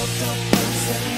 Oto,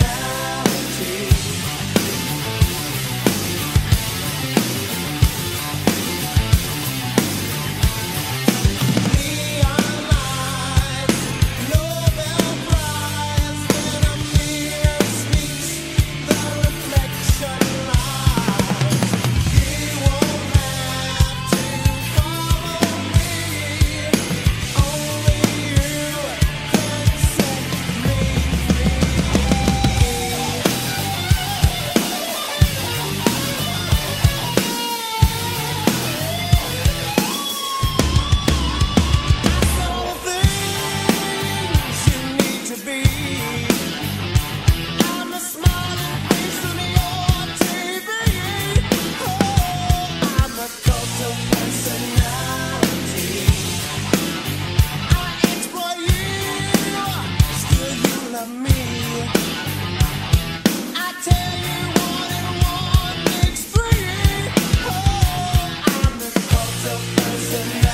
the night.